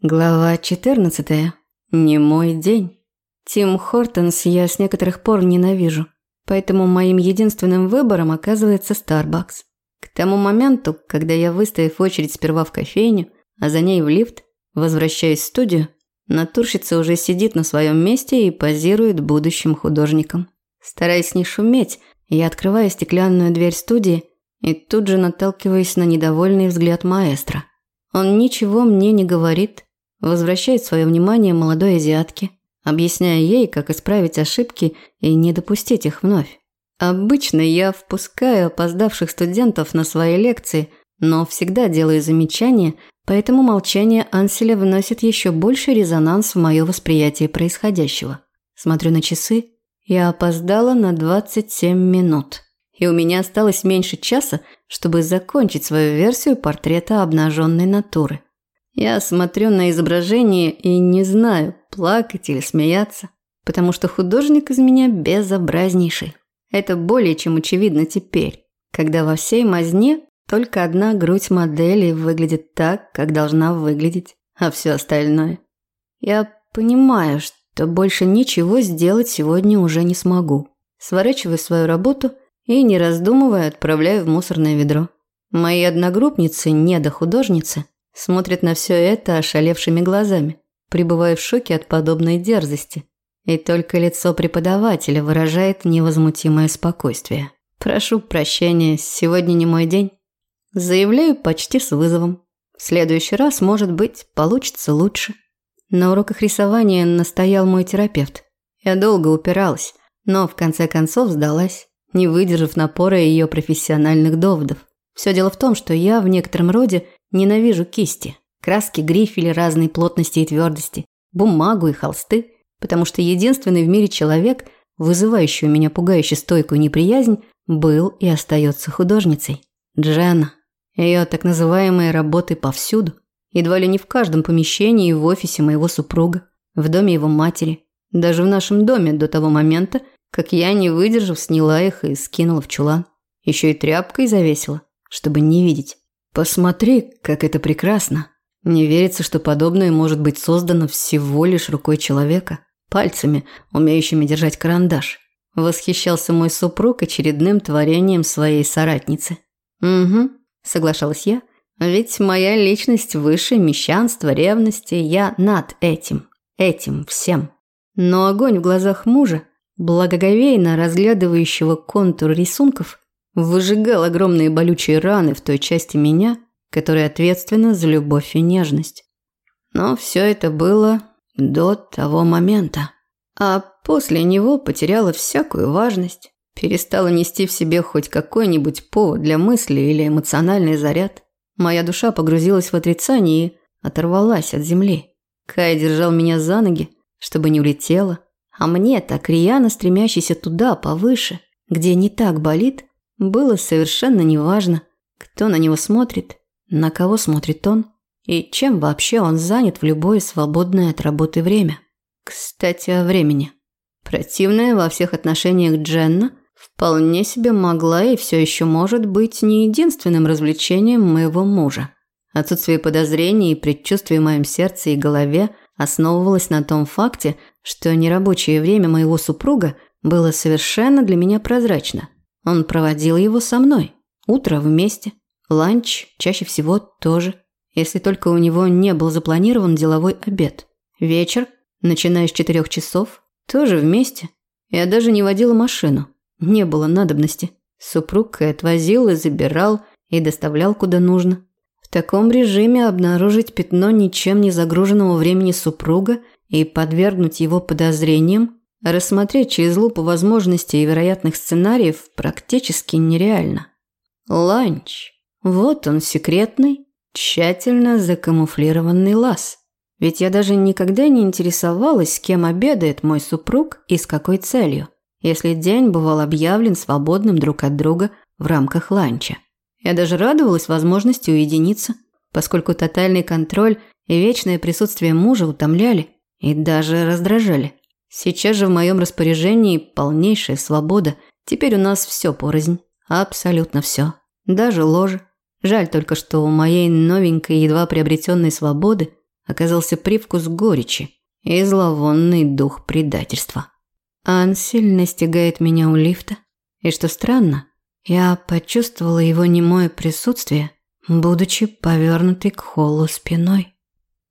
Глава 14. Не мой день. Тим Хортонс я с некоторых пор ненавижу, поэтому моим единственным выбором оказывается Starbucks. К тому моменту, когда я, выстояв очередь сперва в кофейню, а за ней в лифт, возвращаюсь в студию, натурщица уже сидит на своем месте и позирует будущим художником. Стараясь не шуметь, я открываю стеклянную дверь студии и тут же наталкиваюсь на недовольный взгляд маэстро. Он ничего мне не говорит, возвращает свое внимание молодой азиатке, объясняя ей, как исправить ошибки и не допустить их вновь. Обычно я впускаю опоздавших студентов на свои лекции, но всегда делаю замечания, поэтому молчание Анселя вносит еще больше резонанс в мое восприятие происходящего. Смотрю на часы, я опоздала на 27 минут, и у меня осталось меньше часа, чтобы закончить свою версию портрета обнаженной натуры. Я смотрю на изображение и не знаю, плакать или смеяться, потому что художник из меня безобразнейший. Это более чем очевидно теперь, когда во всей мазне только одна грудь модели выглядит так, как должна выглядеть, а все остальное. Я понимаю, что больше ничего сделать сегодня уже не смогу. Сворачиваю свою работу и, не раздумывая, отправляю в мусорное ведро. Мои одногруппницы, недохудожницы, смотрит на все это ошалевшими глазами, пребывая в шоке от подобной дерзости. И только лицо преподавателя выражает невозмутимое спокойствие. «Прошу прощения, сегодня не мой день». Заявляю почти с вызовом. В следующий раз, может быть, получится лучше. На уроках рисования настоял мой терапевт. Я долго упиралась, но в конце концов сдалась, не выдержав напора ее профессиональных доводов. Все дело в том, что я в некотором роде Ненавижу кисти, краски, грифели разной плотности и твердости, бумагу и холсты, потому что единственный в мире человек, вызывающий у меня пугающе стойкую неприязнь, был и остается художницей. Дженна. Ее так называемые работы повсюду. Едва ли не в каждом помещении в офисе моего супруга, в доме его матери, даже в нашем доме до того момента, как я, не выдержав, сняла их и скинула в чулан. Еще и тряпкой завесила, чтобы не видеть. Посмотри, как это прекрасно. Не верится, что подобное может быть создано всего лишь рукой человека, пальцами, умеющими держать карандаш. Восхищался мой супруг очередным творением своей соратницы. «Угу», – соглашалась я, – «ведь моя личность выше мещанства, ревности, я над этим, этим всем». Но огонь в глазах мужа, благоговейно разглядывающего контур рисунков, выжигал огромные болючие раны в той части меня, которая ответственна за любовь и нежность. Но все это было до того момента. А после него потеряла всякую важность, перестала нести в себе хоть какой-нибудь повод для мысли или эмоциональный заряд. Моя душа погрузилась в отрицание и оторвалась от земли. Кай держал меня за ноги, чтобы не улетела, а мне, так рьяно стремящийся туда, повыше, где не так болит, было совершенно неважно, кто на него смотрит, на кого смотрит он и чем вообще он занят в любое свободное от работы время. Кстати, о времени. Противная во всех отношениях Дженна вполне себе могла и все еще может быть не единственным развлечением моего мужа. Отсутствие подозрений и предчувствий в моем сердце и голове основывалось на том факте, что нерабочее время моего супруга было совершенно для меня прозрачно – он проводил его со мной. Утро вместе, ланч чаще всего тоже, если только у него не был запланирован деловой обед. Вечер, начиная с четырех часов, тоже вместе. Я даже не водила машину. Не было надобности. Супруг и отвозил, и забирал, и доставлял куда нужно. В таком режиме обнаружить пятно ничем не загруженного времени супруга и подвергнуть его подозрениям Рассмотреть через лупу возможностей и вероятных сценариев практически нереально. Ланч. Вот он, секретный, тщательно закамуфлированный лаз. Ведь я даже никогда не интересовалась, с кем обедает мой супруг и с какой целью, если день бывал объявлен свободным друг от друга в рамках ланча. Я даже радовалась возможности уединиться, поскольку тотальный контроль и вечное присутствие мужа утомляли и даже раздражали. Сейчас же в моем распоряжении полнейшая свобода. Теперь у нас все порознь. Абсолютно все. Даже ложе. Жаль только, что у моей новенькой, едва приобретенной свободы оказался привкус горечи и зловонный дух предательства. Ан сильно стягает меня у лифта, и что странно, я почувствовала его немое присутствие, будучи повернутой к холлу спиной.